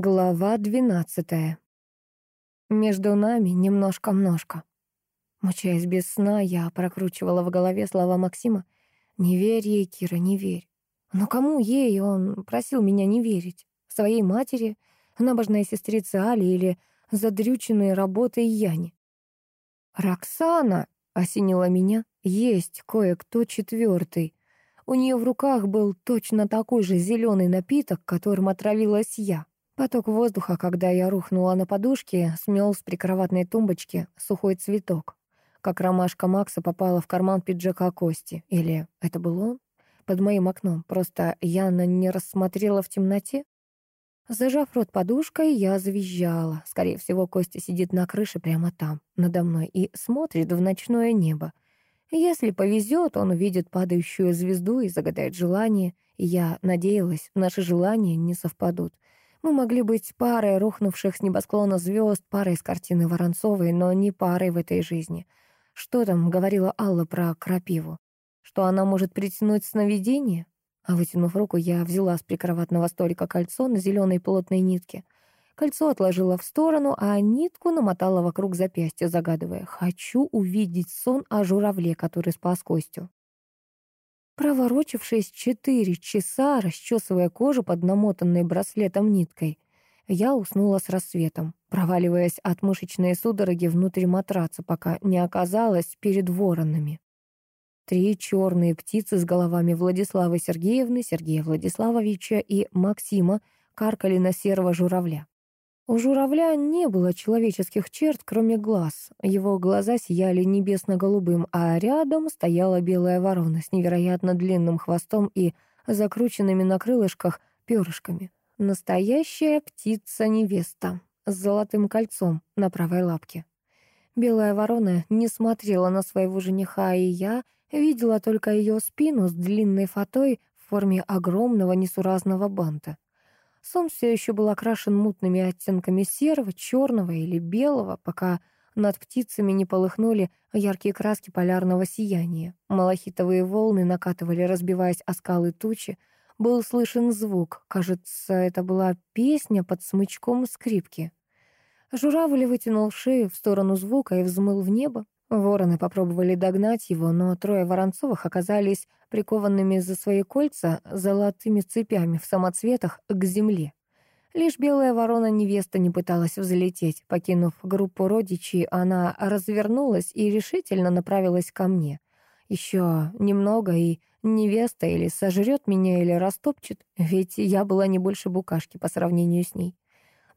Глава двенадцатая. Между нами немножко-множко. Мучаясь без сна, я прокручивала в голове слова Максима. «Не верь ей, Кира, не верь». Но кому ей он просил меня не верить? Своей матери, набожной сестрице Али или задрюченной работой Яне? «Роксана!» — осенила меня. «Есть кое-кто четвертый. У нее в руках был точно такой же зеленый напиток, которым отравилась я. Поток воздуха, когда я рухнула на подушке, смел с прикроватной тумбочки сухой цветок. Как ромашка Макса попала в карман пиджака Кости. Или это был он? Под моим окном. Просто Яна не рассмотрела в темноте. Зажав рот подушкой, я завизжала. Скорее всего, Костя сидит на крыше прямо там, надо мной, и смотрит в ночное небо. Если повезет, он увидит падающую звезду и загадает желание. Я надеялась, наши желания не совпадут. Мы могли быть парой рухнувших с небосклона звезд, парой из картины Воронцовой, но не парой в этой жизни. Что там говорила Алла про крапиву? Что она может притянуть сновидение? А вытянув руку, я взяла с прикроватного столика кольцо на зеленой плотной нитке. Кольцо отложила в сторону, а нитку намотала вокруг запястья, загадывая «Хочу увидеть сон о журавле, который спас Костю». Проворочившись четыре часа, расчесывая кожу под намотанной браслетом ниткой, я уснула с рассветом, проваливаясь от мышечной судороги внутрь матраца, пока не оказалась перед воронами. Три черные птицы с головами Владиславы Сергеевны, Сергея Владиславовича и Максима каркали на серого журавля. У журавля не было человеческих черт, кроме глаз. Его глаза сияли небесно-голубым, а рядом стояла белая ворона с невероятно длинным хвостом и закрученными на крылышках перышками. Настоящая птица-невеста с золотым кольцом на правой лапке. Белая ворона не смотрела на своего жениха, и я видела только ее спину с длинной фатой в форме огромного несуразного банта. Сон все еще был окрашен мутными оттенками серого, черного или белого, пока над птицами не полыхнули яркие краски полярного сияния. Малахитовые волны накатывали, разбиваясь о скалы тучи. Был слышен звук. Кажется, это была песня под смычком скрипки. Журавль вытянул шею в сторону звука и взмыл в небо. Вороны попробовали догнать его, но трое Воронцовых оказались прикованными за свои кольца золотыми цепями в самоцветах к земле. Лишь белая ворона-невеста не пыталась взлететь. Покинув группу родичей, она развернулась и решительно направилась ко мне. Еще немного, и невеста или сожрет меня, или растопчет, ведь я была не больше букашки по сравнению с ней.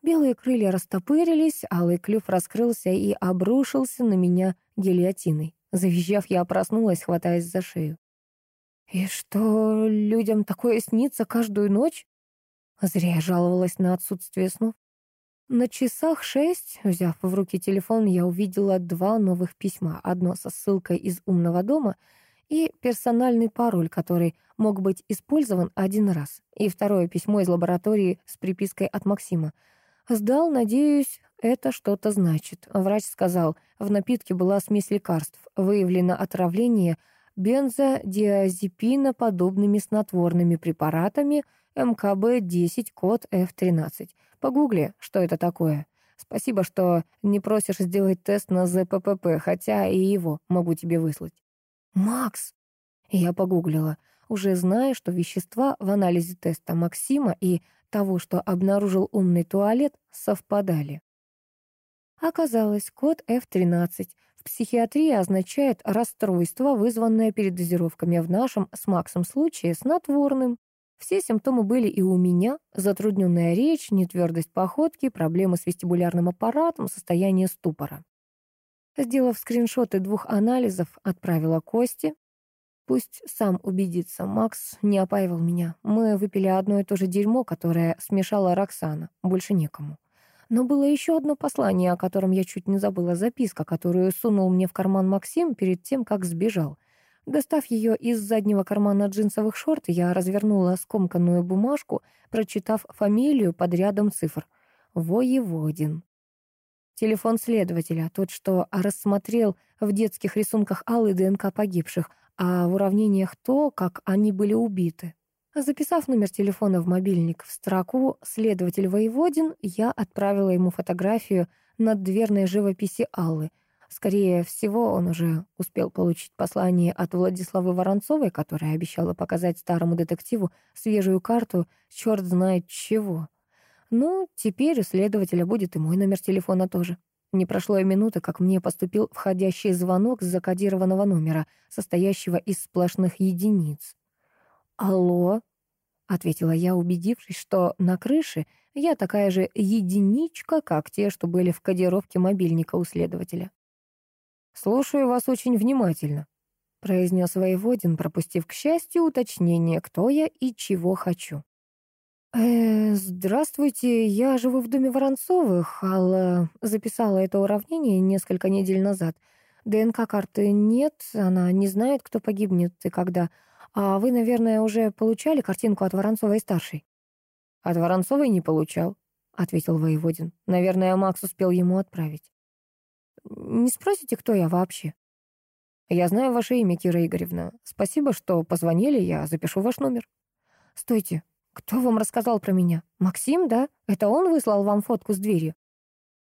Белые крылья растопырились, алый клюв раскрылся и обрушился на меня гильотиной. Завизжав, я проснулась, хватаясь за шею. «И что, людям такое снится каждую ночь?» Зря я жаловалась на отсутствие снов. На часах шесть, взяв в руки телефон, я увидела два новых письма. Одно со ссылкой из умного дома и персональный пароль, который мог быть использован один раз. И второе письмо из лаборатории с припиской от Максима — Сдал, надеюсь, это что-то значит. Врач сказал, в напитке была смесь лекарств. Выявлено отравление бензодиазепиноподобными снотворными препаратами МКБ-10, код F13. Погугли, что это такое. Спасибо, что не просишь сделать тест на ЗППП, хотя и его могу тебе выслать. «Макс!» Я погуглила, уже зная, что вещества в анализе теста Максима и того, что обнаружил умный туалет, совпадали. Оказалось, код F13 в психиатрии означает расстройство, вызванное передозировками, в нашем с Максом случае снотворным. Все симптомы были и у меня, затрудненная речь, нетвердость походки, проблемы с вестибулярным аппаратом, состояние ступора. Сделав скриншоты двух анализов, отправила Кости. Пусть сам убедится, Макс не опаивал меня. Мы выпили одно и то же дерьмо, которое смешала Роксана. Больше некому. Но было еще одно послание, о котором я чуть не забыла. Записка, которую сунул мне в карман Максим перед тем, как сбежал. Достав ее из заднего кармана джинсовых шорт, я развернула скомканную бумажку, прочитав фамилию под рядом цифр. Воеводин. Телефон следователя, тот, что рассмотрел в детских рисунках Аллы ДНК погибших, а в уравнениях то, как они были убиты. Записав номер телефона в мобильник в строку «Следователь Воеводин», я отправила ему фотографию наддверной живописи Аллы. Скорее всего, он уже успел получить послание от Владиславы Воронцовой, которая обещала показать старому детективу свежую карту черт знает чего. Ну, теперь у следователя будет и мой номер телефона тоже. Не прошло и минуты, как мне поступил входящий звонок с закодированного номера, состоящего из сплошных единиц. «Алло?» — ответила я, убедившись, что на крыше я такая же единичка, как те, что были в кодировке мобильника у следователя. «Слушаю вас очень внимательно», — произнес воеводин, пропустив, к счастью, уточнение, кто я и чего хочу. «Э, здравствуйте, я живу в доме Воронцовых. Алла записала это уравнение несколько недель назад. ДНК-карты нет, она не знает, кто погибнет и когда. А вы, наверное, уже получали картинку от Воронцовой-старшей?» «От Воронцовой не получал», — ответил воеводин. «Наверное, Макс успел ему отправить». «Не спросите, кто я вообще?» «Я знаю ваше имя, Кира Игоревна. Спасибо, что позвонили, я запишу ваш номер». «Стойте, «Кто вам рассказал про меня? Максим, да? Это он выслал вам фотку с дверью?»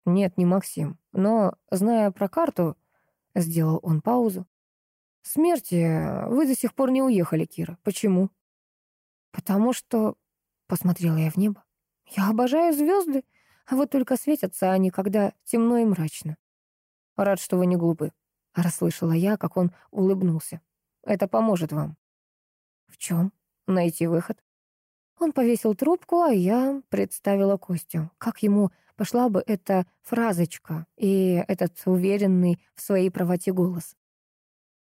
«Нет, не Максим. Но, зная про карту...» — сделал он паузу. «Смерти вы до сих пор не уехали, Кира. Почему?» «Потому что...» — посмотрела я в небо. «Я обожаю звезды, а вот только светятся они, когда темно и мрачно». «Рад, что вы не глупы», — расслышала я, как он улыбнулся. «Это поможет вам». «В чем?» «Найти выход». Он повесил трубку, а я представила Костю. Как ему пошла бы эта фразочка и этот уверенный в своей правоте голос.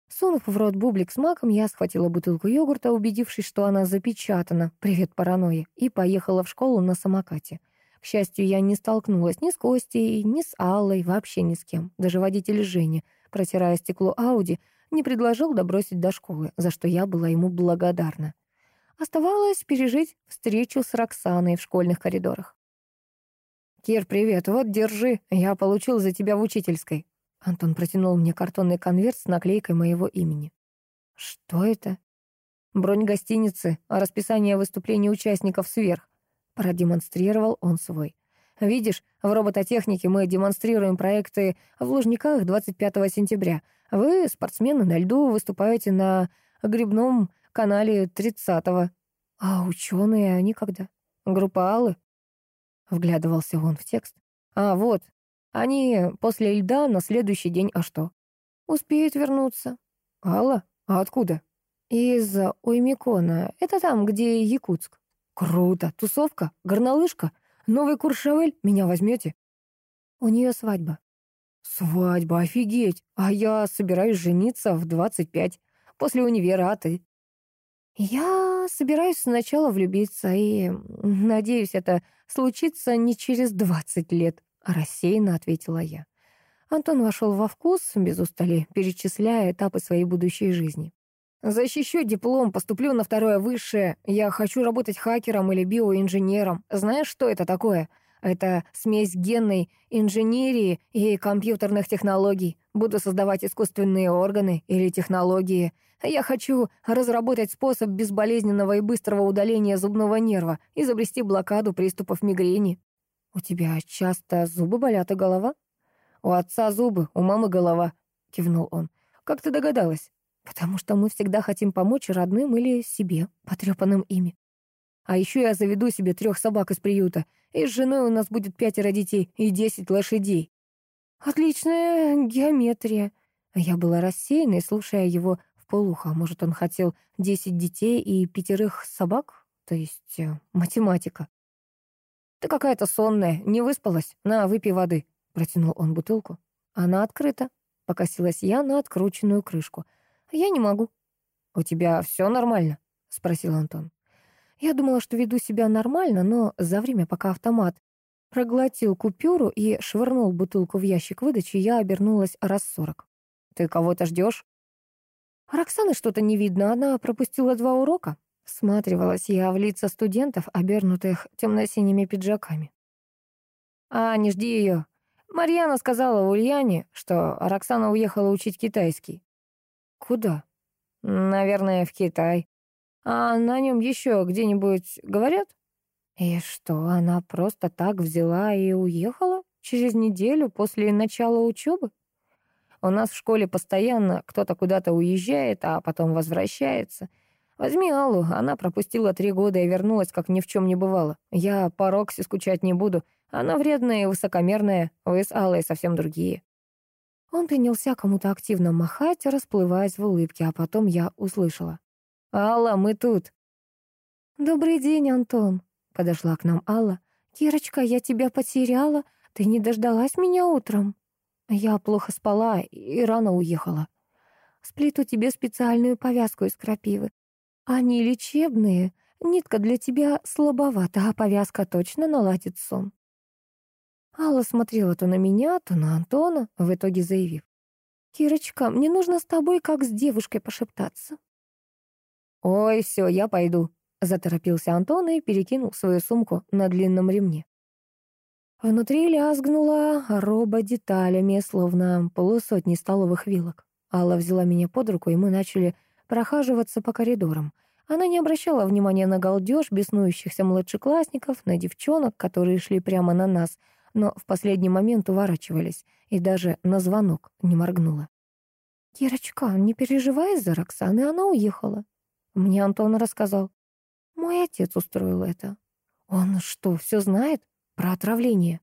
Сунув в рот бублик с маком, я схватила бутылку йогурта, убедившись, что она запечатана, привет паранойи, и поехала в школу на самокате. К счастью, я не столкнулась ни с Костей, ни с Аллой, вообще ни с кем. Даже водитель Женя, протирая стекло Ауди, не предложил добросить до школы, за что я была ему благодарна. Оставалось пережить встречу с Роксаной в школьных коридорах. «Кир, привет, вот держи, я получил за тебя в учительской». Антон протянул мне картонный конверт с наклейкой моего имени. «Что это?» «Бронь гостиницы, а расписание выступлений участников сверх», продемонстрировал он свой. «Видишь, в робототехнике мы демонстрируем проекты в Лужниках 25 сентября. Вы, спортсмены на льду, выступаете на грибном канале 30-го. А ученые они когда? Группа Аллы? Вглядывался он в текст. А, вот. Они после льда на следующий день, а что? Успеют вернуться. Алла? А откуда? Из Оймикона. Это там, где Якутск. Круто. Тусовка? Горнолыжка? Новый Куршавель? Меня возьмете? У нее свадьба. Свадьба, офигеть. А я собираюсь жениться в 25. После универа, а ты? Я собираюсь сначала влюбиться, и, надеюсь, это случится не через двадцать лет, рассеянно ответила я. Антон вошел во вкус, без устали, перечисляя этапы своей будущей жизни. «Защищу диплом, поступлю на второе высшее. Я хочу работать хакером или биоинженером. Знаешь, что это такое? Это смесь генной инженерии и компьютерных технологий. Буду создавать искусственные органы или технологии. Я хочу разработать способ безболезненного и быстрого удаления зубного нерва, изобрести блокаду приступов мигрени. У тебя часто зубы болят и голова? У отца зубы, у мамы голова, кивнул он. Как ты догадалась? Потому что мы всегда хотим помочь родным или себе, потрепанным ими. А еще я заведу себе трех собак из приюта, и с женой у нас будет пятеро детей и десять лошадей. Отличная геометрия. Я была рассеянной, слушая его вполуха. Может, он хотел десять детей и пятерых собак? То есть э, математика. «Ты какая-то сонная, не выспалась? На, выпей воды», — протянул он бутылку. «Она открыта», — покосилась я на открученную крышку. «Я не могу». «У тебя все нормально?» — спросил Антон. Я думала, что веду себя нормально, но за время, пока автомат проглотил купюру и швырнул бутылку в ящик выдачи, я обернулась раз сорок. «Ты кого-то ждешь?» Роксаны что-то не видно, она пропустила два урока. Всматривалась я в лица студентов, обернутых темно-синими пиджаками. «А, не жди ее. Марьяна сказала Ульяне, что Роксана уехала учить китайский». «Куда?» «Наверное, в Китай». А на нем еще где-нибудь говорят? И что, она просто так взяла и уехала через неделю после начала учебы? У нас в школе постоянно кто-то куда-то уезжает, а потом возвращается. Возьми Аллу, она пропустила три года и вернулась, как ни в чем не бывало. Я по Рокси скучать не буду. Она вредная и высокомерная, вы с Аллой совсем другие. Он принялся кому-то активно махать, расплываясь в улыбке, а потом я услышала. «Алла, мы тут!» «Добрый день, Антон!» — подошла к нам Алла. «Кирочка, я тебя потеряла. Ты не дождалась меня утром?» Я плохо спала и рано уехала. Сплету тебе специальную повязку из крапивы. Они лечебные. Нитка для тебя слабовата, а повязка точно наладит сон. Алла смотрела то на меня, то на Антона, в итоге заявив. «Кирочка, мне нужно с тобой как с девушкой пошептаться». «Ой, все, я пойду», — заторопился Антон и перекинул свою сумку на длинном ремне. Внутри лязгнула роба деталями, словно полусотни столовых вилок. Алла взяла меня под руку, и мы начали прохаживаться по коридорам. Она не обращала внимания на галдеж беснующихся младшеклассников, на девчонок, которые шли прямо на нас, но в последний момент уворачивались, и даже на звонок не моргнула. «Кирочка, не переживай из-за Роксаны, она уехала». Мне Антон рассказал. Мой отец устроил это. Он что, все знает? Про отравление.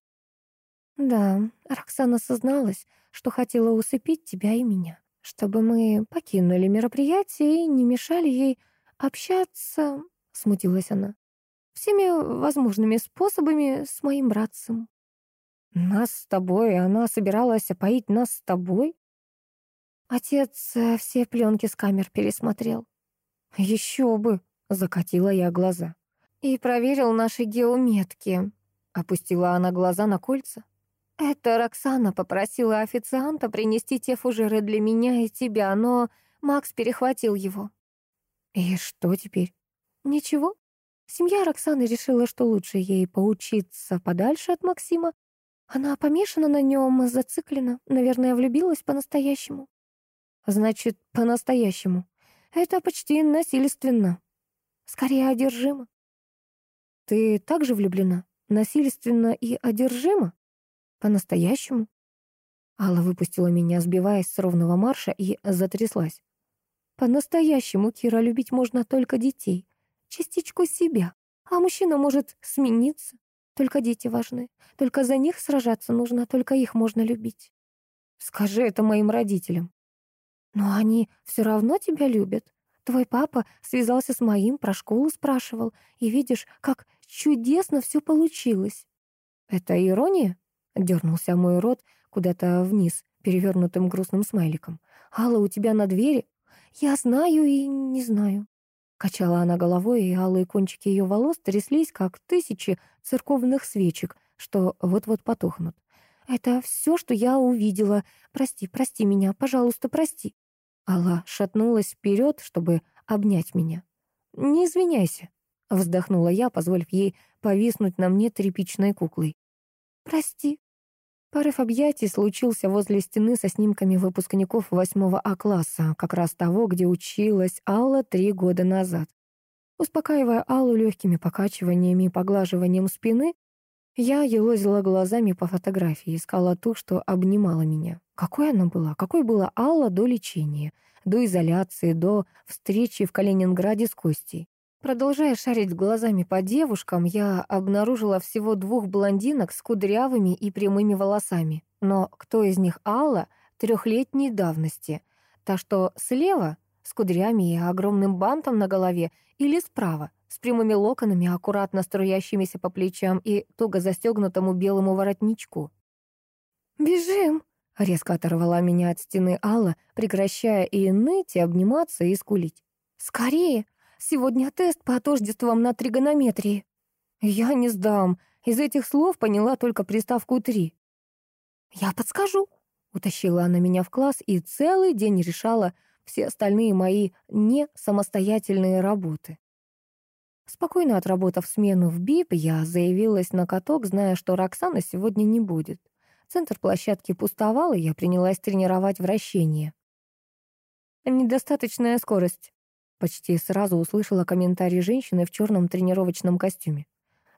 Да, Роксана созналась, что хотела усыпить тебя и меня, чтобы мы покинули мероприятие и не мешали ей общаться, смутилась она, всеми возможными способами с моим братцем. Нас с тобой, она собиралась опоить нас с тобой? Отец э, все пленки с камер пересмотрел. Еще бы, закатила я глаза. И проверил наши геометки. Опустила она глаза на кольца. «Это Роксана попросила официанта принести те фужеры для меня и тебя, но Макс перехватил его». «И что теперь?» «Ничего. Семья Роксаны решила, что лучше ей поучиться подальше от Максима. Она помешана на нем, зациклена, наверное, влюбилась по-настоящему». «Значит, по-настоящему. Это почти насильственно. Скорее, одержимо». «Ты также влюблена?» Насильственно и одержимо? По-настоящему? Алла выпустила меня, сбиваясь с ровного марша, и затряслась. По-настоящему, Кира, любить можно только детей. Частичку себя. А мужчина может смениться. Только дети важны. Только за них сражаться нужно, только их можно любить. Скажи это моим родителям. Но они все равно тебя любят. Твой папа связался с моим, про школу спрашивал. И видишь, как чудесно все получилось. Это ирония? Дернулся мой рот куда-то вниз, перевернутым грустным смайликом. Алла, у тебя на двери? Я знаю и не знаю. Качала она головой, и алые кончики ее волос тряслись, как тысячи церковных свечек, что вот-вот потухнут. «Это все, что я увидела. Прости, прости меня, пожалуйста, прости». Алла шатнулась вперед, чтобы обнять меня. «Не извиняйся», — вздохнула я, позволив ей повиснуть на мне тряпичной куклой. «Прости». Порыв объятий случился возле стены со снимками выпускников восьмого А-класса, как раз того, где училась Алла три года назад. Успокаивая Аллу легкими покачиваниями и поглаживанием спины, я елозила глазами по фотографии, искала ту, что обнимала меня. Какой она была? Какой была Алла до лечения, до изоляции, до встречи в Калининграде с Костей? Продолжая шарить глазами по девушкам, я обнаружила всего двух блондинок с кудрявыми и прямыми волосами. Но кто из них Алла трехлетней давности? Та, что слева, с кудрями и огромным бантом на голове, или справа, с прямыми локонами, аккуратно струящимися по плечам и туго застегнутому белому воротничку? «Бежим!» Резко оторвала меня от стены Алла, прекращая и ныть, и обниматься, и скулить. «Скорее! Сегодня тест по тождествам на тригонометрии!» «Я не сдам. Из этих слов поняла только приставку «три». «Я подскажу!» Утащила она меня в класс и целый день решала все остальные мои не самостоятельные работы. Спокойно отработав смену в БИП, я заявилась на каток, зная, что Роксана сегодня не будет. Центр площадки пустовал, и я принялась тренировать вращение. «Недостаточная скорость», Почти сразу услышала комментарий женщины в черном тренировочном костюме.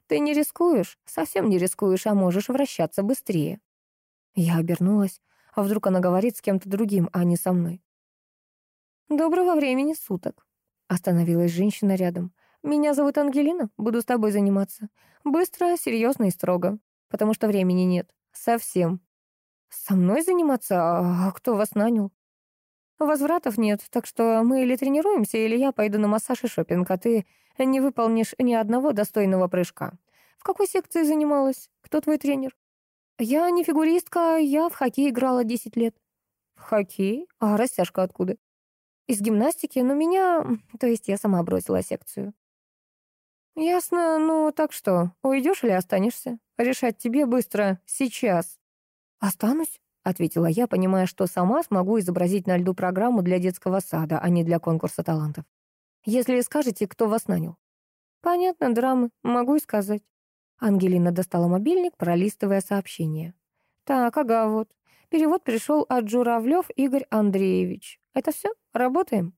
«Ты не рискуешь? Совсем не рискуешь, а можешь вращаться быстрее». Я обернулась. А вдруг она говорит с кем-то другим, а не со мной? «Доброго времени суток», — остановилась женщина рядом. «Меня зовут Ангелина, буду с тобой заниматься. Быстро, серьезно и строго, потому что времени нет. Совсем». «Со мной заниматься? А кто вас нанял?» «Возвратов нет, так что мы или тренируемся, или я пойду на массаж и шопинг, а ты не выполнишь ни одного достойного прыжка. В какой секции занималась? Кто твой тренер?» «Я не фигуристка, я в хоккей играла 10 лет». «В хоккей? А растяжка откуда?» «Из гимнастики, но меня... То есть я сама бросила секцию». «Ясно, ну так что, уйдешь или останешься? Решать тебе быстро, сейчас». «Останусь?» — ответила я, понимая, что сама смогу изобразить на льду программу для детского сада, а не для конкурса талантов. «Если скажете, кто вас нанял». «Понятно, драмы, могу и сказать». Ангелина достала мобильник, пролистывая сообщение. «Так, ага, вот. Перевод пришел от Журавлев Игорь Андреевич. Это все? Работаем?»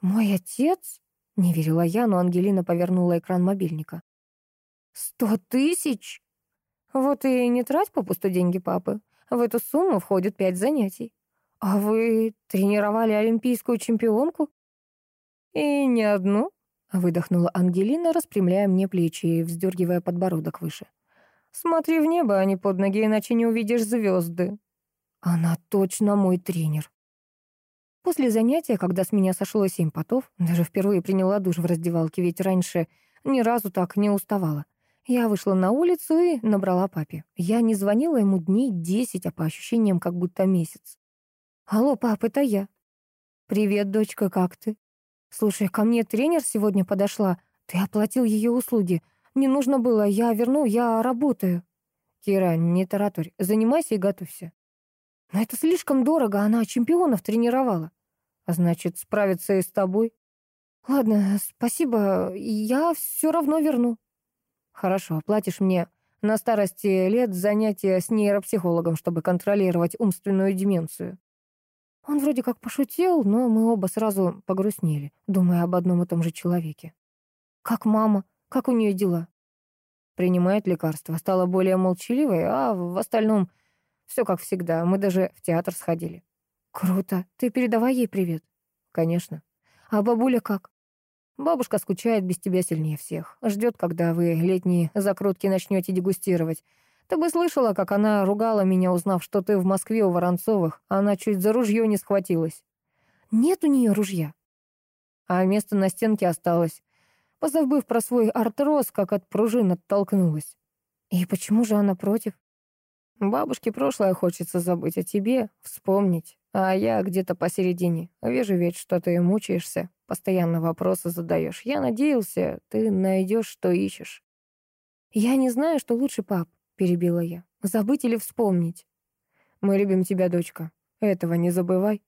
«Мой отец?» — не верила я, но Ангелина повернула экран мобильника. «Сто тысяч?» Вот и не трать попусту деньги папы. В эту сумму входит пять занятий. А вы тренировали олимпийскую чемпионку? И не одну, выдохнула Ангелина, распрямляя мне плечи и вздергивая подбородок выше. Смотри в небо, а не под ноги, иначе не увидишь звезды. Она точно мой тренер. После занятия, когда с меня сошло семь потов, даже впервые приняла душ в раздевалке, ведь раньше ни разу так не уставала. Я вышла на улицу и набрала папе. Я не звонила ему дней десять, а по ощущениям как будто месяц. «Алло, пап, это я». «Привет, дочка, как ты?» «Слушай, ко мне тренер сегодня подошла. Ты оплатил ее услуги. Не нужно было, я верну, я работаю». «Кира, не тараторь, занимайся и готовься». «Но это слишком дорого, она чемпионов тренировала». «А значит, справится и с тобой?» «Ладно, спасибо, я все равно верну». Хорошо, оплатишь мне на старости лет занятия с нейропсихологом, чтобы контролировать умственную деменцию. Он вроде как пошутил, но мы оба сразу погрустнели, думая об одном и том же человеке. Как мама? Как у нее дела? Принимает лекарства, стала более молчаливой, а в остальном все как всегда. Мы даже в театр сходили. Круто. Ты передавай ей привет. Конечно. А бабуля как? Бабушка скучает без тебя сильнее всех. Ждет, когда вы летние закрутки начнете дегустировать. Ты бы слышала, как она ругала меня, узнав, что ты в Москве у Воронцовых. Она чуть за ружье не схватилась. Нет у нее ружья. А место на стенке осталось. Позабыв про свой артроз, как от пружин оттолкнулась. И почему же она против? Бабушке прошлое хочется забыть, а тебе вспомнить. А я где-то посередине. Вижу ведь, что ты мучаешься, постоянно вопросы задаешь. Я надеялся, ты найдешь, что ищешь. Я не знаю, что лучше, пап, перебила я. Забыть или вспомнить? Мы любим тебя, дочка. Этого не забывай.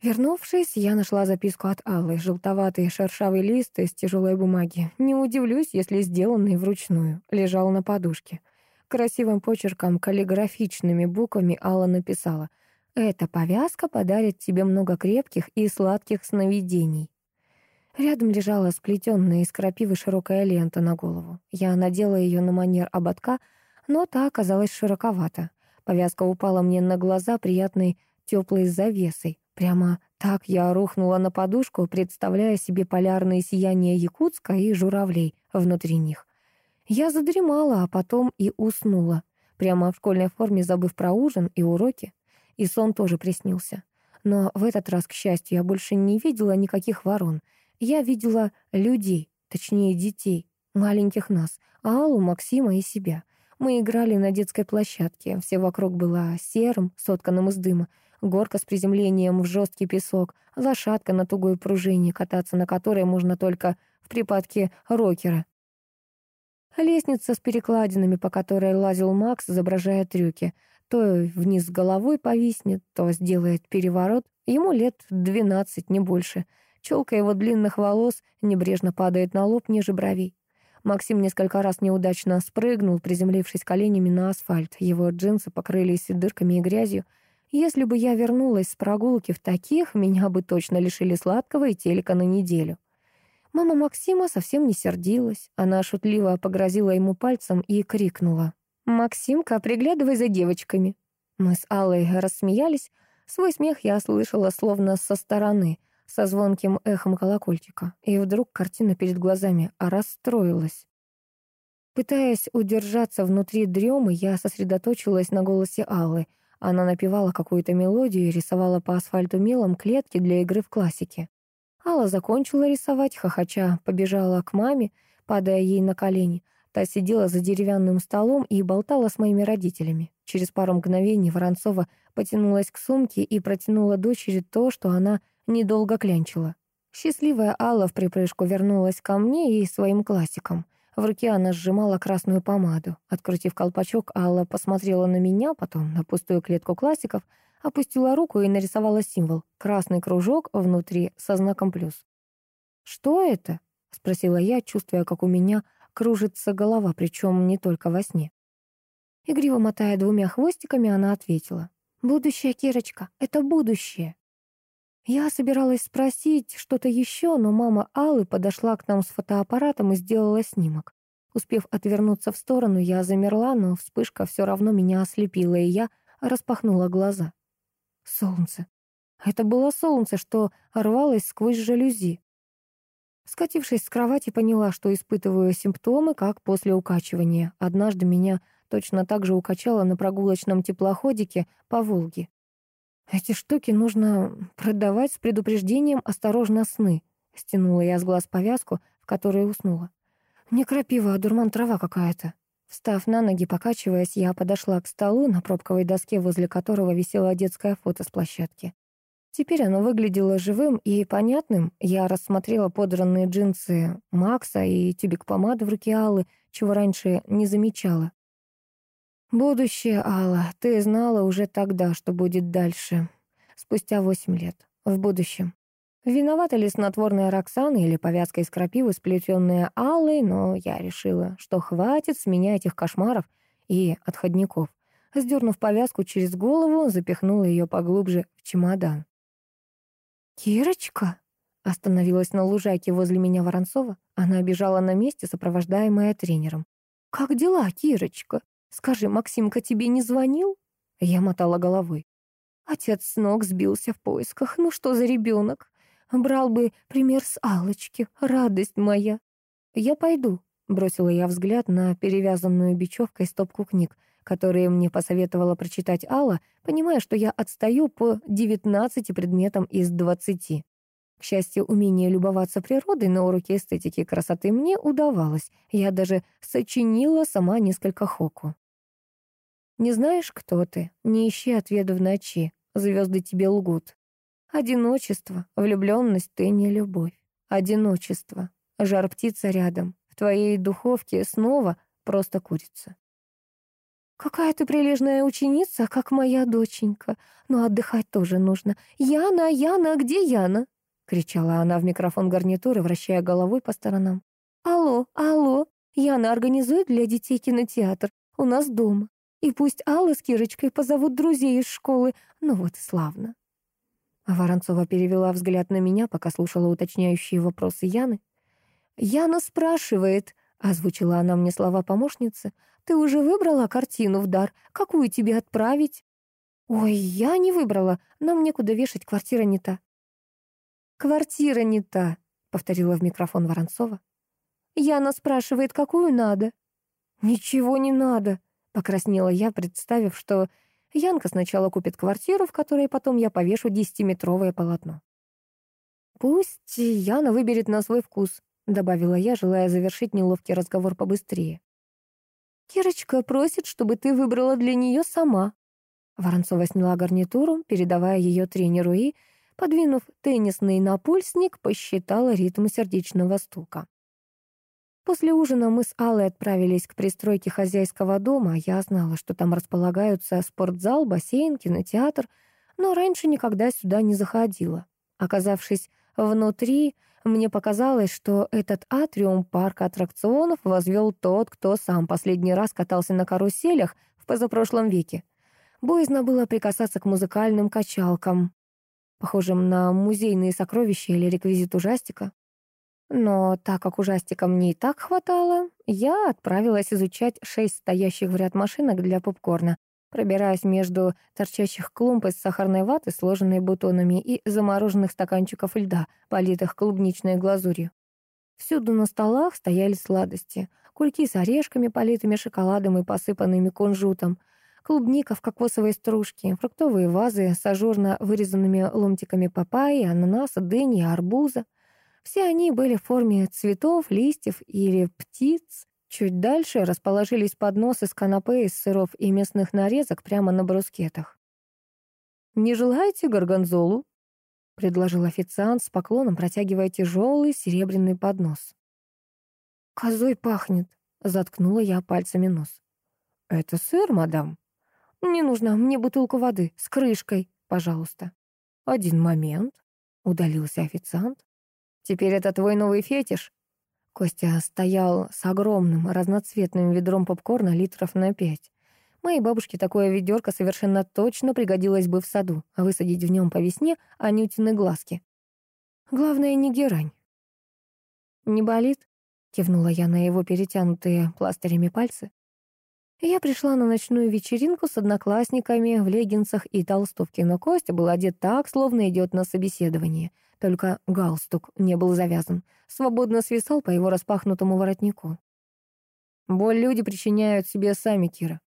Вернувшись, я нашла записку от Аллы, желтоватый шершавый лист из тяжелой бумаги. Не удивлюсь, если сделанный вручную. Лежал на подушке. Красивым почерком, каллиграфичными буквами Алла написала — эта повязка подарит тебе много крепких и сладких сновидений. Рядом лежала сплетенная из крапивы широкая лента на голову. Я надела ее на манер ободка, но та оказалась широковата. Повязка упала мне на глаза приятной теплой завесой. Прямо так я рухнула на подушку, представляя себе полярные сияния Якутска и журавлей внутри них. Я задремала, а потом и уснула, прямо в школьной форме, забыв про ужин и уроки. И сон тоже приснился. Но в этот раз, к счастью, я больше не видела никаких ворон. Я видела людей, точнее детей, маленьких нас, Аллу, Максима и себя. Мы играли на детской площадке, все вокруг было серым, сотканным из дыма, горка с приземлением в жесткий песок, лошадка на тугой пружине, кататься на которой можно только в припадке рокера. Лестница с перекладинами, по которой лазил Макс, изображая трюки — то вниз головой повиснет, то сделает переворот. Ему лет двенадцать, не больше. Челка его длинных волос небрежно падает на лоб ниже бровей. Максим несколько раз неудачно спрыгнул, приземлившись коленями на асфальт. Его джинсы покрылись дырками и грязью. Если бы я вернулась с прогулки в таких, меня бы точно лишили сладкого и телека на неделю. Мама Максима совсем не сердилась. Она шутливо погрозила ему пальцем и крикнула. «Максимка, приглядывай за девочками». Мы с Аллой рассмеялись. Свой смех я слышала словно со стороны, со звонким эхом колокольчика. И вдруг картина перед глазами расстроилась. Пытаясь удержаться внутри дремы, я сосредоточилась на голосе Аллы. Она напевала какую-то мелодию и рисовала по асфальту мелом клетки для игры в классике. Алла закончила рисовать, хохоча побежала к маме, падая ей на колени. Та сидела за деревянным столом и болтала с моими родителями. Через пару мгновений Воронцова потянулась к сумке и протянула дочери то, что она недолго клянчила. Счастливая Алла в припрыжку вернулась ко мне и своим классикам. В руке она сжимала красную помаду. Открутив колпачок, Алла посмотрела на меня, потом на пустую клетку классиков, опустила руку и нарисовала символ — красный кружок внутри со знаком плюс. «Что это?» — спросила я, чувствуя, как у меня кружится голова, причем не только во сне. Игриво мотая двумя хвостиками, она ответила. «Будущее, Кирочка, это будущее». Я собиралась спросить что-то еще, но мама Аллы подошла к нам с фотоаппаратом и сделала снимок. Успев отвернуться в сторону, я замерла, но вспышка все равно меня ослепила, и я распахнула глаза. Солнце. Это было солнце, что рвалось сквозь жалюзи. Скатившись с кровати, поняла, что испытываю симптомы, как после укачивания. Однажды меня точно так же укачало на прогулочном теплоходике по Волге. «Эти штуки нужно продавать с предупреждением «осторожно, сны», — стянула я с глаз повязку, в которой уснула. «Не крапива, а дурман трава какая-то». Встав на ноги, покачиваясь, я подошла к столу, на пробковой доске, возле которого висело детское фото с площадки. Теперь оно выглядело живым и понятным. Я рассмотрела подранные джинсы Макса и тюбик помады в руке Аллы, чего раньше не замечала. Будущее, Алла, ты знала уже тогда, что будет дальше. Спустя восемь лет. В будущем. Виновата ли снотворная Роксана или повязка из крапивы, сплетенная Аллой, но я решила, что хватит с меня этих кошмаров и отходников. Сдернув повязку через голову, запихнула ее поглубже в чемодан. «Кирочка?» Остановилась на лужайке возле меня Воронцова. Она бежала на месте, сопровождаемая тренером. «Как дела, Кирочка? «Скажи, Максимка тебе не звонил?» Я мотала головой. Отец с ног сбился в поисках. Ну что за ребенок? Брал бы пример с алочки радость моя. Я пойду, бросила я взгляд на перевязанную бечевкой стопку книг, которые мне посоветовала прочитать Алла, понимая, что я отстаю по девятнадцати предметам из двадцати. К счастью, умение любоваться природой на уроке эстетики и красоты мне удавалось. Я даже сочинила сама несколько хоку. Не знаешь, кто ты? Не ищи ответа в ночи. Звезды тебе лгут. Одиночество, влюбленность ты не любовь. Одиночество, жар птица рядом. В твоей духовке снова просто курица. «Какая ты прилежная ученица, как моя доченька. Но отдыхать тоже нужно. Яна, Яна, где Яна?» — кричала она в микрофон гарнитуры, вращая головой по сторонам. «Алло, алло, Яна организует для детей кинотеатр. У нас дома. И пусть Алла с Кирочкой позовут друзей из школы. Ну вот славно. Воронцова перевела взгляд на меня, пока слушала уточняющие вопросы Яны. «Яна спрашивает», — озвучила она мне слова помощницы, «ты уже выбрала картину в дар? Какую тебе отправить?» «Ой, я не выбрала. Нам некуда вешать, квартира не та». «Квартира не та», — повторила в микрофон Воронцова. «Яна спрашивает, какую надо?» «Ничего не надо», Покраснела я, представив, что Янка сначала купит квартиру, в которой потом я повешу десятиметровое полотно. «Пусть Яна выберет на свой вкус», — добавила я, желая завершить неловкий разговор побыстрее. «Кирочка просит, чтобы ты выбрала для нее сама». Воронцова сняла гарнитуру, передавая ее тренеру, и, подвинув теннисный напульсник, посчитала ритм сердечного стука. После ужина мы с Аллой отправились к пристройке хозяйского дома. Я знала, что там располагаются спортзал, бассейн, кинотеатр, но раньше никогда сюда не заходила. Оказавшись внутри, мне показалось, что этот атриум парка аттракционов возвел тот, кто сам последний раз катался на каруселях в позапрошлом веке. Боязно было прикасаться к музыкальным качалкам, похожим на музейные сокровища или реквизит ужастика. Но так как ужастика мне и так хватало, я отправилась изучать шесть стоящих в ряд машинок для попкорна, пробираясь между торчащих клумб из сахарной ваты, сложенной бутонами, и замороженных стаканчиков льда, политых клубничной глазурью. Всюду на столах стояли сладости. Кульки с орешками, политыми шоколадом и посыпанными кунжутом. Клубника в кокосовой стружке, фруктовые вазы с ажурно вырезанными ломтиками папайи, ананаса, дыни арбуза. Все они были в форме цветов, листьев или птиц. Чуть дальше расположились подносы с канапе из сыров и мясных нарезок прямо на брускетах. «Не желаете горгонзолу?» — предложил официант с поклоном, протягивая тяжелый серебряный поднос. «Козой пахнет», — заткнула я пальцами нос. «Это сыр, мадам?» «Не нужно, мне бутылку воды с крышкой, пожалуйста». «Один момент», — удалился официант. «Теперь это твой новый фетиш?» Костя стоял с огромным разноцветным ведром попкорна литров на пять. Моей бабушке такое ведерко совершенно точно пригодилось бы в саду, а высадить в нем по весне анютины глазки. Главное, не герань. «Не болит?» — кивнула я на его перетянутые пластырями пальцы. Я пришла на ночную вечеринку с одноклассниками в леггинсах и толстовке, но Костя был одет так, словно идет на собеседование. Только галстук не был завязан, свободно свисал по его распахнутому воротнику. Боль люди причиняют себе сами, Кира.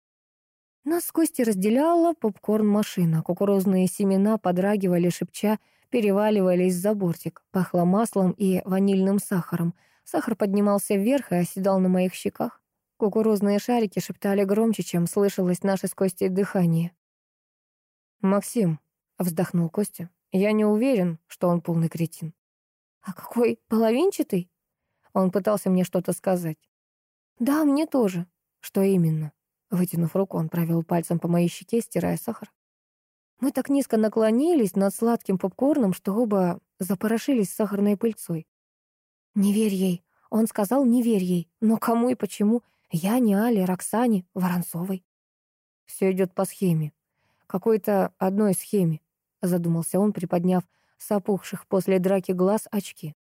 Нас с Костей разделяла попкорн-машина. Кукурузные семена подрагивали, шепча, переваливались за бортик. Пахло маслом и ванильным сахаром. Сахар поднимался вверх и оседал на моих щеках. Кукурузные шарики шептали громче, чем слышалось наше с Костей дыхание. «Максим», — вздохнул Костя, — «я не уверен, что он полный кретин». «А какой половинчатый?» Он пытался мне что-то сказать. «Да, мне тоже». «Что именно?» Вытянув руку, он провел пальцем по моей щеке, стирая сахар. Мы так низко наклонились над сладким попкорном, что оба запорошились сахарной пыльцой. «Не верь ей!» Он сказал, не верь ей. Но кому и почему? Я не Але, Роксане, Воронцовой. Все идет по схеме. Какой-то одной схеме, задумался он, приподняв с опухших после драки глаз очки.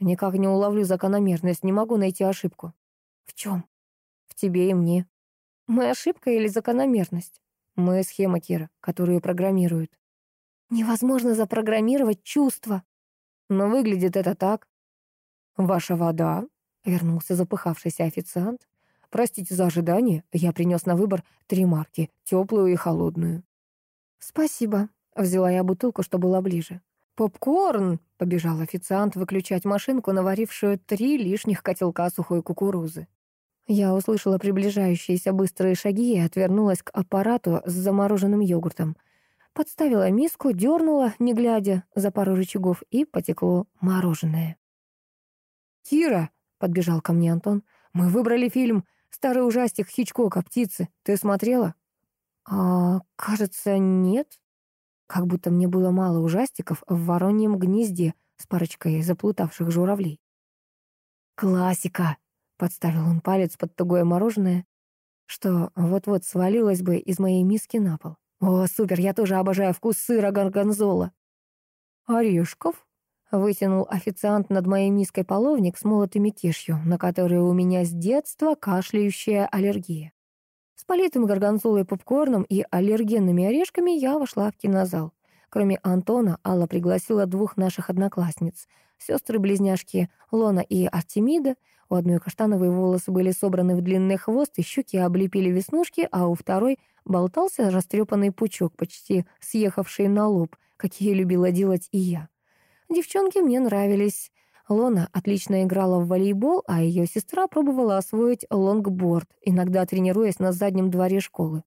Никак не уловлю закономерность, не могу найти ошибку. В чем? В тебе и мне. Мы ошибка или закономерность? Мы схема, Кира, которую программируют. Невозможно запрограммировать чувства. Но выглядит это так. Ваша вода, вернулся запыхавшийся официант. Простите за ожидание, я принес на выбор три марки, теплую и холодную. Спасибо, взяла я бутылку, что была ближе. «Попкорн!» — побежал официант выключать машинку, наварившую три лишних котелка сухой кукурузы. Я услышала приближающиеся быстрые шаги и отвернулась к аппарату с замороженным йогуртом. Подставила миску, дернула, не глядя, за пару рычагов, и потекло мороженое. «Кира!» — подбежал ко мне Антон. «Мы выбрали фильм «Старый ужастик Хичкока. Птицы». Ты смотрела?» «А, кажется, нет. Как будто мне было мало ужастиков в вороньем гнезде с парочкой заплутавших журавлей». «Классика!» Подставил он палец под тугое мороженое, что вот-вот свалилось бы из моей миски на пол. «О, супер, я тоже обожаю вкус сыра горгонзола!» «Орешков?» — вытянул официант над моей миской половник с молотыми кишью, на которые у меня с детства кашляющая аллергия. С политым горгонзолой попкорном и аллергенными орешками я вошла в кинозал. Кроме Антона, Алла пригласила двух наших одноклассниц, сестры-близняшки Лона и Артемида, у одной каштановые волосы были собраны в длинный хвост, и щеки облепили веснушки, а у второй болтался растрепанный пучок, почти съехавший на лоб, какие любила делать и я. Девчонки мне нравились. Лона отлично играла в волейбол, а ее сестра пробовала освоить лонгборд, иногда тренируясь на заднем дворе школы.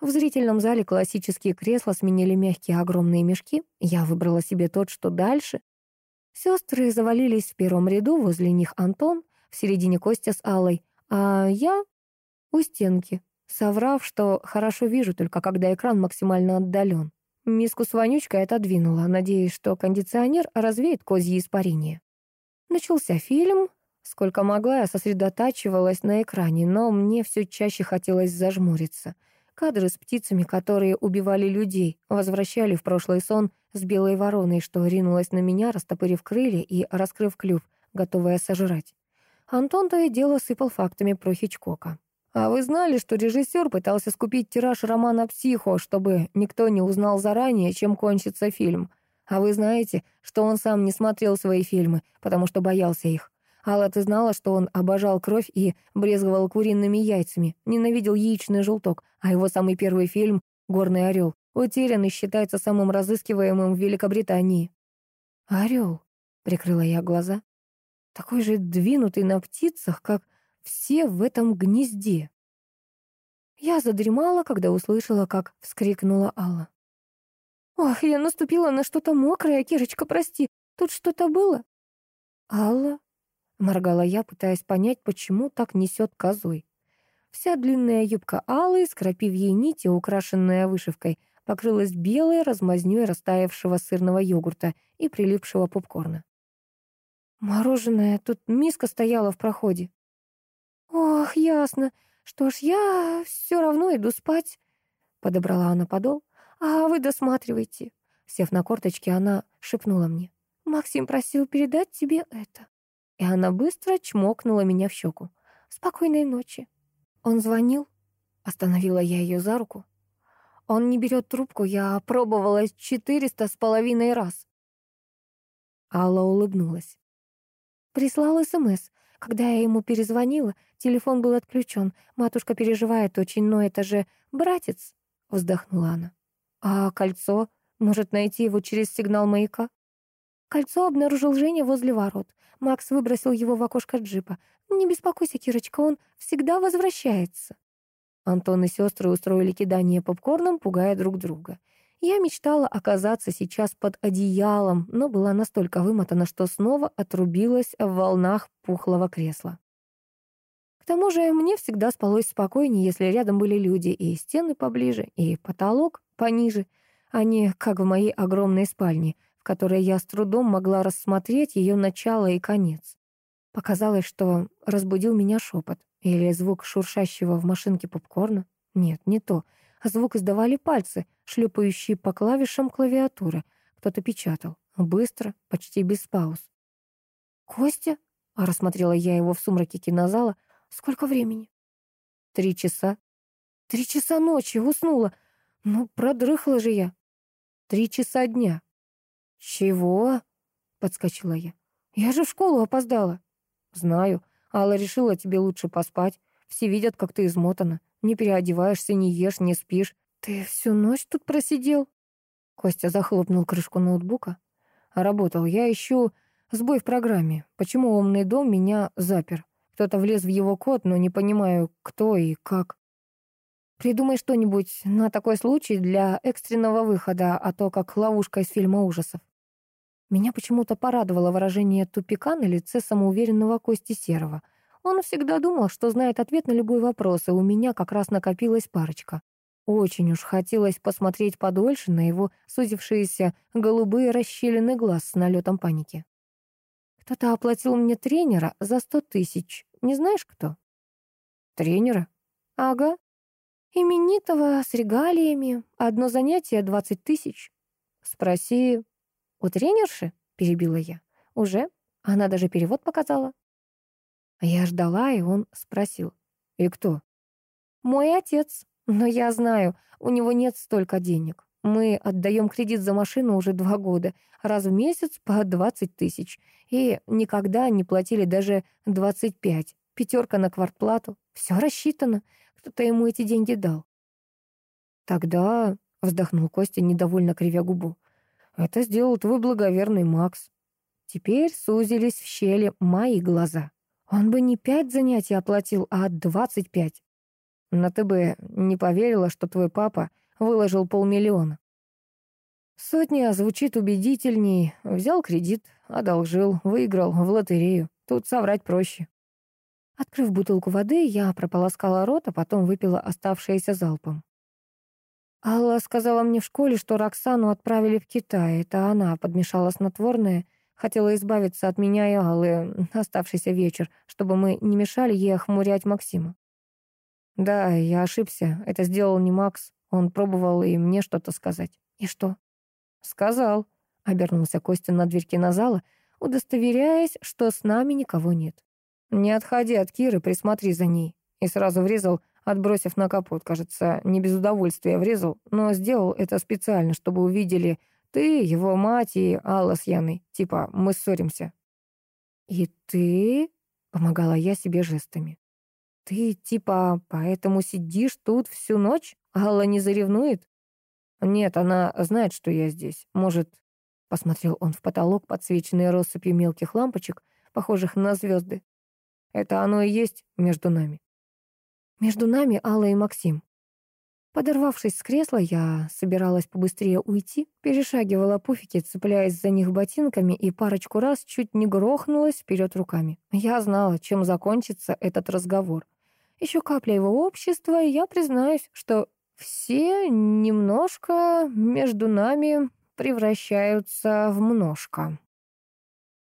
В зрительном зале классические кресла сменили мягкие огромные мешки. Я выбрала себе тот, что дальше, Сестры завалились в первом ряду, возле них Антон, в середине Костя с Аллой, а я у стенки, соврав, что хорошо вижу, только когда экран максимально отдален. Миску с вонючкой отодвинула, надеясь, что кондиционер развеет козьи испарения. Начался фильм. Сколько могла, я сосредотачивалась на экране, но мне все чаще хотелось зажмуриться. Кадры с птицами, которые убивали людей, возвращали в прошлый сон с белой вороной, что ринулась на меня, растопырив крылья и раскрыв клюв, готовая сожрать. Антон то и дело сыпал фактами про Хичкока. А вы знали, что режиссер пытался скупить тираж романа «Психо», чтобы никто не узнал заранее, чем кончится фильм? А вы знаете, что он сам не смотрел свои фильмы, потому что боялся их? Алла, ты знала, что он обожал кровь и брезговал куриными яйцами, ненавидел яичный желток, а его самый первый фильм «Горный орел» утерян и считается самым разыскиваемым в Великобритании. «Орел», — прикрыла я глаза, — такой же двинутый на птицах, как все в этом гнезде. Я задремала, когда услышала, как вскрикнула Алла. «Ох, я наступила на что-то мокрое, Кирочка, прости, тут что-то было?» «Алла?» — моргала я, пытаясь понять, почему так несет козой. Вся длинная юбка Аллы, с крапивьей нити, украшенная вышивкой, покрылась белой размазнёй растаявшего сырного йогурта и прилипшего попкорна. «Мороженое, тут миска стояла в проходе». «Ох, ясно. Что ж, я все равно иду спать», — подобрала она подол. «А вы досматривайте». Сев на корточки, она шепнула мне. «Максим просил передать тебе это». И она быстро чмокнула меня в щеку. «Спокойной ночи». «Он звонил?» Остановила я ее за руку. «Он не берет трубку, я пробовала четыреста с половиной раз». Алла улыбнулась. Прислал СМС. Когда я ему перезвонила, телефон был отключен. Матушка переживает очень, но это же братец, вздохнула она. А кольцо? Может найти его через сигнал маяка? Кольцо обнаружил Женя возле ворот. Макс выбросил его в окошко джипа. «Не беспокойся, Кирочка, он всегда возвращается». Антон и сестры устроили кидание попкорном, пугая друг друга. Я мечтала оказаться сейчас под одеялом, но была настолько вымотана, что снова отрубилась в волнах пухлого кресла. К тому же мне всегда спалось спокойнее, если рядом были люди, и стены поближе, и потолок пониже, а не как в моей огромной спальне, в которой я с трудом могла рассмотреть ее начало и конец. Показалось, что разбудил меня шепот или звук шуршащего в машинке попкорна. Нет, не то — Звук издавали пальцы, шлепающие по клавишам клавиатуры. Кто-то печатал. Быстро, почти без пауз. «Костя?» — рассмотрела я его в сумраке кинозала. «Сколько времени?» «Три часа». «Три часа ночи, уснула. Ну, продрыхла же я». «Три часа дня». «Чего?» — подскочила я. «Я же в школу опоздала». «Знаю. Алла решила тебе лучше поспать. Все видят, как ты измотана. Не переодеваешься, не ешь, не спишь. Ты всю ночь тут просидел?» Костя захлопнул крышку ноутбука. «Работал. Я ищу сбой в программе. Почему умный дом меня запер? Кто-то влез в его код, но не понимаю, кто и как. Придумай что-нибудь на такой случай для экстренного выхода, а то как ловушка из фильма ужасов». Меня почему-то порадовало выражение тупика на лице самоуверенного Кости Серого — он всегда думал, что знает ответ на любой вопрос, и у меня как раз накопилась парочка. Очень уж хотелось посмотреть подольше на его сузившиеся голубые расщелины глаз с налетом паники. Кто-то оплатил мне тренера за сто тысяч. Не знаешь, кто? Тренера? Ага. Именитого, с регалиями. Одно занятие — двадцать тысяч. Спроси у тренерши, перебила я. Уже? Она даже перевод показала. Я ждала, и он спросил. «И кто?» «Мой отец. Но я знаю, у него нет столько денег. Мы отдаем кредит за машину уже два года, раз в месяц по двадцать тысяч. И никогда не платили даже двадцать пять. Пятерка на квартплату. Все рассчитано. Кто-то ему эти деньги дал». «Тогда...» — вздохнул Костя, недовольно кривя губу. «Это сделал твой благоверный Макс». Теперь сузились в щели мои глаза. Он бы не пять занятий оплатил, а двадцать пять. Но ты бы не поверила, что твой папа выложил полмиллиона. Сотня звучит убедительней. Взял кредит, одолжил, выиграл в лотерею. Тут соврать проще. Открыв бутылку воды, я прополоскала рот, а потом выпила оставшееся залпом. Алла сказала мне в школе, что Роксану отправили в Китай. Это она подмешала снотворное Хотела избавиться от меня и Аллы оставшийся вечер, чтобы мы не мешали ей охмурять Максима. Да, я ошибся. Это сделал не Макс. Он пробовал и мне что-то сказать. И что? Сказал. Обернулся Костя на дверь кинозала, удостоверяясь, что с нами никого нет. Не отходи от Киры, присмотри за ней. И сразу врезал, отбросив на капот. Кажется, не без удовольствия врезал, но сделал это специально, чтобы увидели ты, его мать и Алла с Яной. Типа, мы ссоримся. И ты? Помогала я себе жестами. «Ты, типа, поэтому сидишь тут всю ночь? Алла не заревнует?» «Нет, она знает, что я здесь. Может...» Посмотрел он в потолок, подсвеченный россыпью мелких лампочек, похожих на звезды. «Это оно и есть между нами». «Между нами Алла и Максим». Подорвавшись с кресла, я собиралась побыстрее уйти, перешагивала пуфики, цепляясь за них ботинками и парочку раз чуть не грохнулась вперед руками. Я знала, чем закончится этот разговор. Еще капля его общества, и я признаюсь, что все немножко между нами превращаются в множко.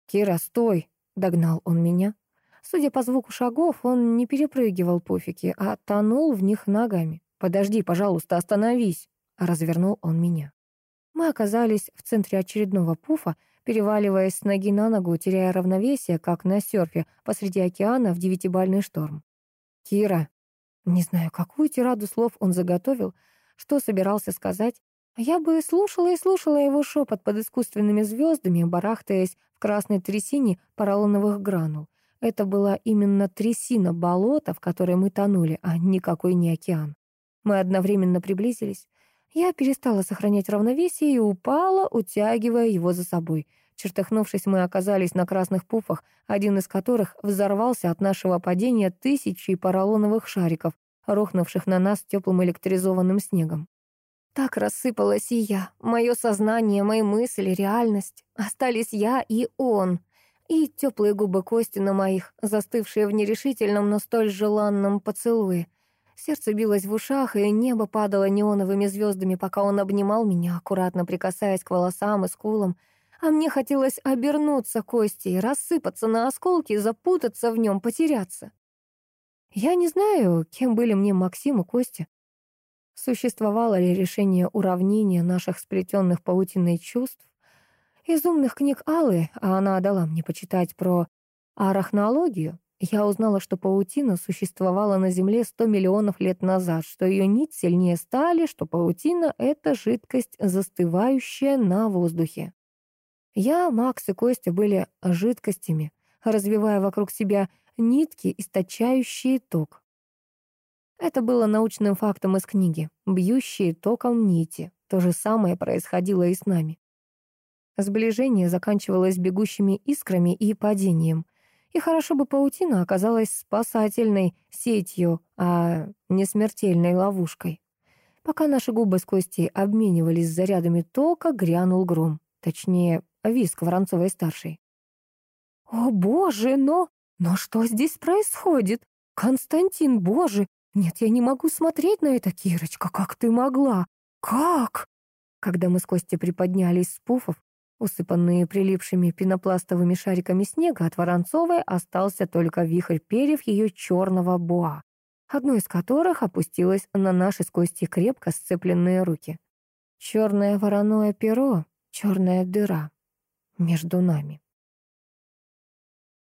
«Кира, стой!» — догнал он меня. Судя по звуку шагов, он не перепрыгивал пуфики, а тонул в них ногами. «Подожди, пожалуйста, остановись!» — развернул он меня. Мы оказались в центре очередного пуфа, переваливаясь с ноги на ногу, теряя равновесие, как на серфе посреди океана в девятибальный шторм. Кира. Не знаю, какую тираду слов он заготовил, что собирался сказать. Я бы слушала и слушала его шепот под искусственными звездами, барахтаясь в красной трясине поролоновых гранул. Это была именно трясина болота, в которой мы тонули, а никакой не океан. Мы одновременно приблизились. Я перестала сохранять равновесие и упала, утягивая его за собой — Чертыхнувшись, мы оказались на красных пуфах, один из которых взорвался от нашего падения тысячи поролоновых шариков, рухнувших на нас теплым электризованным снегом. Так рассыпалась и я, мое сознание, мои мысли, реальность. Остались я и он. И теплые губы Кости на моих, застывшие в нерешительном, но столь желанном поцелуе. Сердце билось в ушах, и небо падало неоновыми звездами, пока он обнимал меня, аккуратно прикасаясь к волосам и скулам, а мне хотелось обернуться Костей, рассыпаться на осколки, запутаться в нем, потеряться. Я не знаю, кем были мне Максим и Костя. Существовало ли решение уравнения наших сплетенных паутиной чувств? Из умных книг Аллы, а она дала мне почитать про арахнологию, я узнала, что паутина существовала на Земле 100 миллионов лет назад, что ее нить сильнее стали, что паутина — это жидкость, застывающая на воздухе. Я, Макс и Костя были жидкостями, развивая вокруг себя нитки, источающие ток. Это было научным фактом из книги «Бьющие током нити». То же самое происходило и с нами. Сближение заканчивалось бегущими искрами и падением. И хорошо бы паутина оказалась спасательной сетью, а не смертельной ловушкой. Пока наши губы с Костей обменивались зарядами тока, грянул гром. Точнее, виск Воронцовой-старшей. «О, боже, но... Но что здесь происходит? Константин, боже! Нет, я не могу смотреть на это, Кирочка, как ты могла? Как?» Когда мы с Костей приподнялись с пуфов, усыпанные прилипшими пенопластовыми шариками снега, от Воронцовой остался только вихрь перьев ее черного боа, одно из которых опустилось на наши с Костей крепко сцепленные руки. Черное вороное перо, черная дыра между нами.